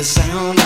the sound